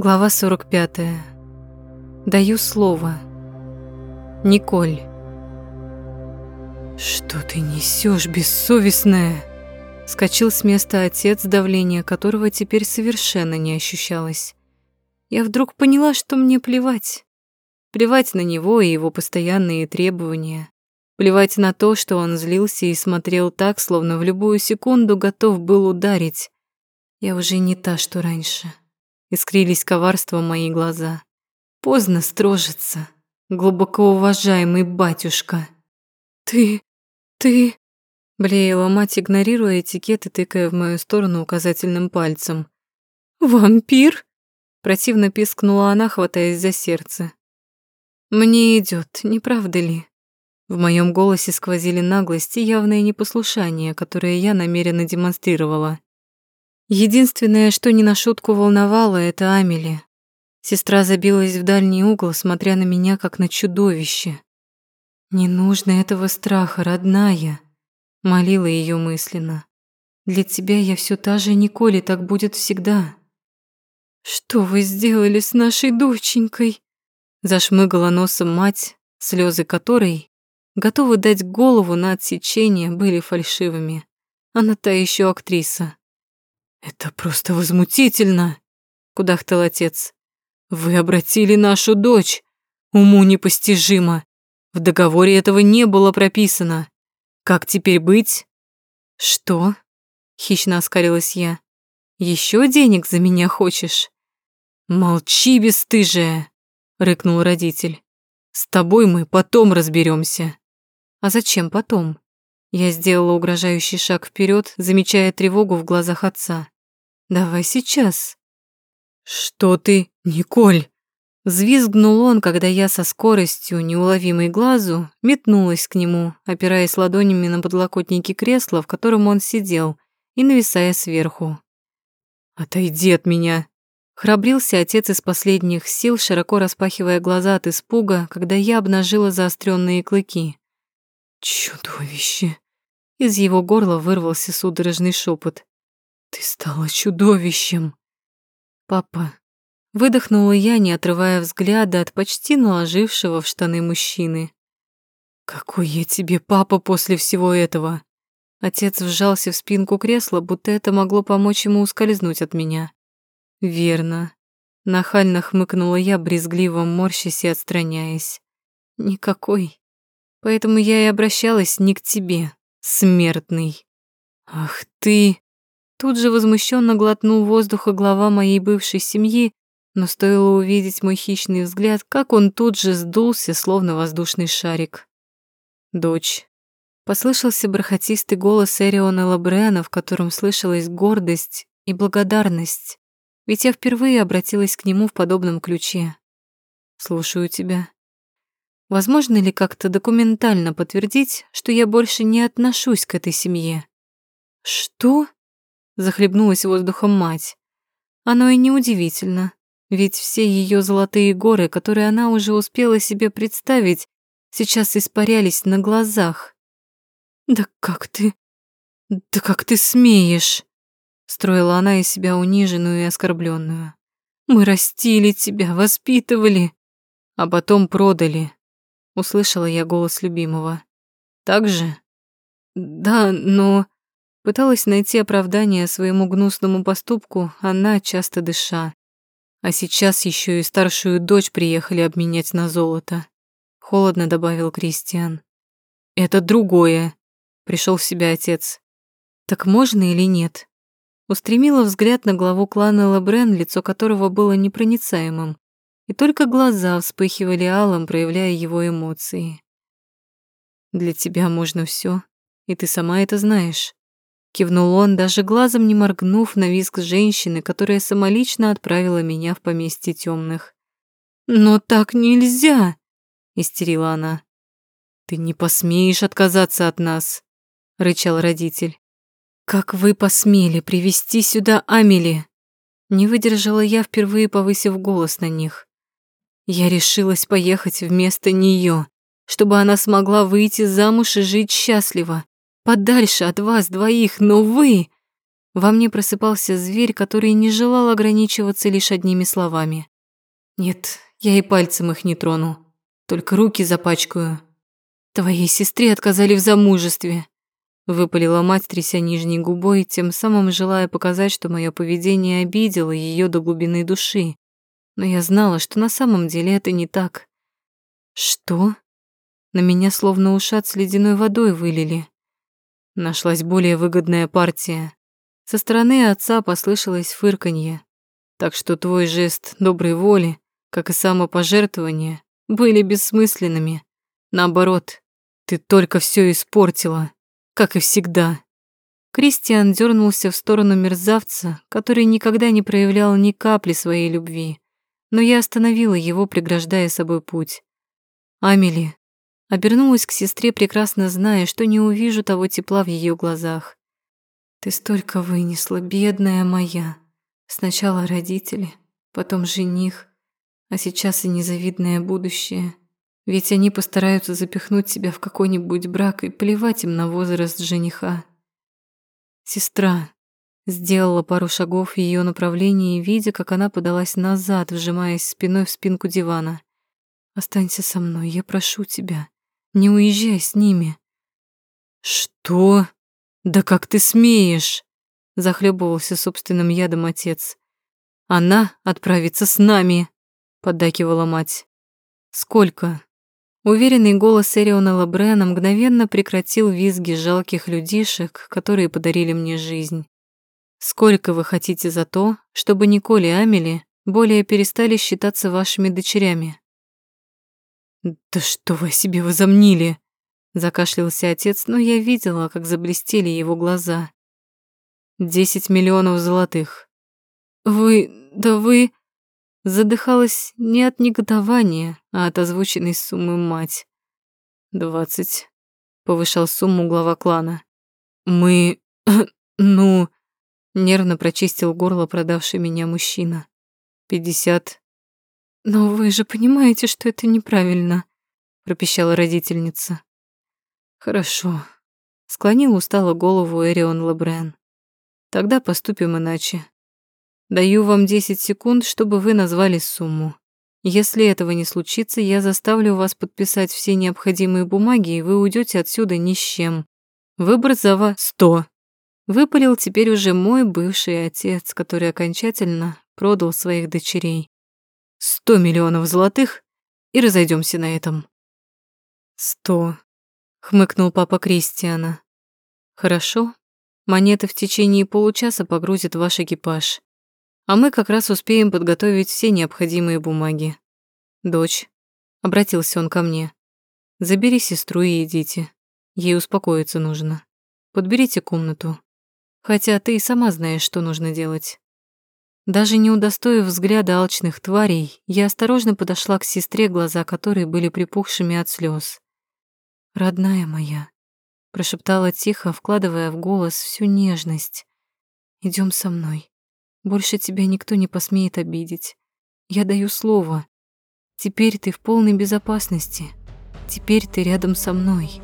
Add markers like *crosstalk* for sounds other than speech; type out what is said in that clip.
Глава 45. Даю слово. Николь. «Что ты несешь, бессовестная?» Скочил с места отец, давление которого теперь совершенно не ощущалось. Я вдруг поняла, что мне плевать. Плевать на него и его постоянные требования. Плевать на то, что он злился и смотрел так, словно в любую секунду готов был ударить. Я уже не та, что раньше. Искрились коварством мои глаза. Поздно строжиться, глубоко уважаемый батюшка. Ты... ты... Блеяла мать, игнорируя этикет и тыкая в мою сторону указательным пальцем. «Вампир?» Противно пискнула она, хватаясь за сердце. «Мне идет, не правда ли?» В моем голосе сквозили наглость и явное непослушание, которое я намеренно демонстрировала. Единственное, что не на шутку волновало, это Амели. Сестра забилась в дальний угол, смотря на меня, как на чудовище. «Не нужно этого страха, родная», — молила ее мысленно. «Для тебя я все та же Николь, и так будет всегда». «Что вы сделали с нашей доченькой?» Зашмыгала носом мать, слезы которой, готовы дать голову на отсечение, были фальшивыми. Она та еще актриса. «Это просто возмутительно!» — кудахтал отец. «Вы обратили нашу дочь. Уму непостижимо. В договоре этого не было прописано. Как теперь быть?» «Что?» — хищно оскалилась я. «Еще денег за меня хочешь?» «Молчи, бесстыжая!» — рыкнул родитель. «С тобой мы потом разберемся. «А зачем потом?» Я сделала угрожающий шаг вперед, замечая тревогу в глазах отца. «Давай сейчас». «Что ты, Николь?» Взвизгнул он, когда я со скоростью, неуловимой глазу, метнулась к нему, опираясь ладонями на подлокотники кресла, в котором он сидел, и нависая сверху. «Отойди от меня!» Храбрился отец из последних сил, широко распахивая глаза от испуга, когда я обнажила заостренные клыки. «Чудовище!» Из его горла вырвался судорожный шепот. «Ты стала чудовищем!» «Папа!» Выдохнула я, не отрывая взгляда от почти наложившего в штаны мужчины. «Какой я тебе папа после всего этого?» Отец вжался в спинку кресла, будто это могло помочь ему ускользнуть от меня. «Верно». Нахально хмыкнула я, брезгливо морщась и отстраняясь. «Никакой. Поэтому я и обращалась не к тебе, смертный». «Ах ты!» Тут же возмущенно глотнул воздуха глава моей бывшей семьи, но стоило увидеть мой хищный взгляд, как он тут же сдулся, словно воздушный шарик. «Дочь». Послышался бархатистый голос Эриона Лабрена, в котором слышалась гордость и благодарность, ведь я впервые обратилась к нему в подобном ключе. «Слушаю тебя». Возможно ли как-то документально подтвердить, что я больше не отношусь к этой семье? «Что?» захлебнулась воздухом мать. Оно и неудивительно, ведь все ее золотые горы, которые она уже успела себе представить, сейчас испарялись на глазах. «Да как ты... Да как ты смеешь?» Строила она из себя униженную и оскорбленную. «Мы растили тебя, воспитывали, а потом продали», — услышала я голос любимого. «Так же?» «Да, но...» Пыталась найти оправдание своему гнусному поступку, она часто дыша. А сейчас еще и старшую дочь приехали обменять на золото. Холодно добавил Кристиан. Это другое. Пришел в себя отец. Так можно или нет? Устремила взгляд на главу клана Лабрен, лицо которого было непроницаемым, и только глаза вспыхивали алым, проявляя его эмоции. Для тебя можно все, и ты сама это знаешь. Кивнул он, даже глазом не моргнув на визг женщины, которая самолично отправила меня в поместье темных. «Но так нельзя!» — истерила она. «Ты не посмеешь отказаться от нас!» — рычал родитель. «Как вы посмели привести сюда Амели?» Не выдержала я, впервые повысив голос на них. Я решилась поехать вместо нее, чтобы она смогла выйти замуж и жить счастливо подальше от вас двоих, но вы...» Во мне просыпался зверь, который не желал ограничиваться лишь одними словами. «Нет, я и пальцем их не трону, только руки запачкаю. Твоей сестре отказали в замужестве», выпалила мать, тряся нижней губой, тем самым желая показать, что мое поведение обидело ее до глубины души. Но я знала, что на самом деле это не так. «Что?» На меня словно ушат с ледяной водой вылили. Нашлась более выгодная партия. Со стороны отца послышалось фырканье. Так что твой жест доброй воли, как и самопожертвование, были бессмысленными. Наоборот, ты только все испортила, как и всегда. Кристиан дернулся в сторону мерзавца, который никогда не проявлял ни капли своей любви. Но я остановила его, преграждая собой путь. Амели обернулась к сестре, прекрасно зная, что не увижу того тепла в ее глазах. Ты столько вынесла, бедная моя. Сначала родители, потом жених, а сейчас и незавидное будущее. Ведь они постараются запихнуть тебя в какой-нибудь брак и плевать им на возраст жениха. Сестра сделала пару шагов в ее направлении, видя, как она подалась назад, вжимаясь спиной в спинку дивана. «Останься со мной, я прошу тебя. Не уезжай с ними». «Что?» «Да как ты смеешь?» — захлебывался собственным ядом отец. «Она отправится с нами», — поддакивала мать. «Сколько?» Уверенный голос Эриона Лабрена мгновенно прекратил визги жалких людишек, которые подарили мне жизнь. «Сколько вы хотите за то, чтобы Николь и Амели более перестали считаться вашими дочерями?» «Да что вы себе возомнили?» Закашлялся отец, но я видела, как заблестели его глаза. Десять миллионов золотых. Вы... да вы... Задыхалась не от негодования, а от озвученной суммы мать. «Двадцать», — повышал сумму глава клана. «Мы... *clears throat* ну...» — нервно прочистил горло продавший меня мужчина. «Пятьдесят». «Но вы же понимаете, что это неправильно», — пропищала родительница. Хорошо. Склонил устало голову Эрион Лебрен. Тогда поступим иначе. Даю вам 10 секунд, чтобы вы назвали сумму. Если этого не случится, я заставлю вас подписать все необходимые бумаги, и вы уйдете отсюда ни с чем. Выбор за вас сто. Выпалил теперь уже мой бывший отец, который окончательно продал своих дочерей. Сто миллионов золотых, и разойдемся на этом. Сто хмыкнул папа Кристиана. Хорошо. Монеты в течение получаса погрузят ваш экипаж. А мы как раз успеем подготовить все необходимые бумаги. Дочь, обратился он ко мне. Забери сестру и идите. Ей успокоиться нужно. Подберите комнату. Хотя ты и сама знаешь, что нужно делать. Даже не удостоив взгляда алчных тварей, я осторожно подошла к сестре, глаза которой были припухшими от слез. «Родная моя», — прошептала тихо, вкладывая в голос всю нежность. Идем со мной. Больше тебя никто не посмеет обидеть. Я даю слово. Теперь ты в полной безопасности. Теперь ты рядом со мной».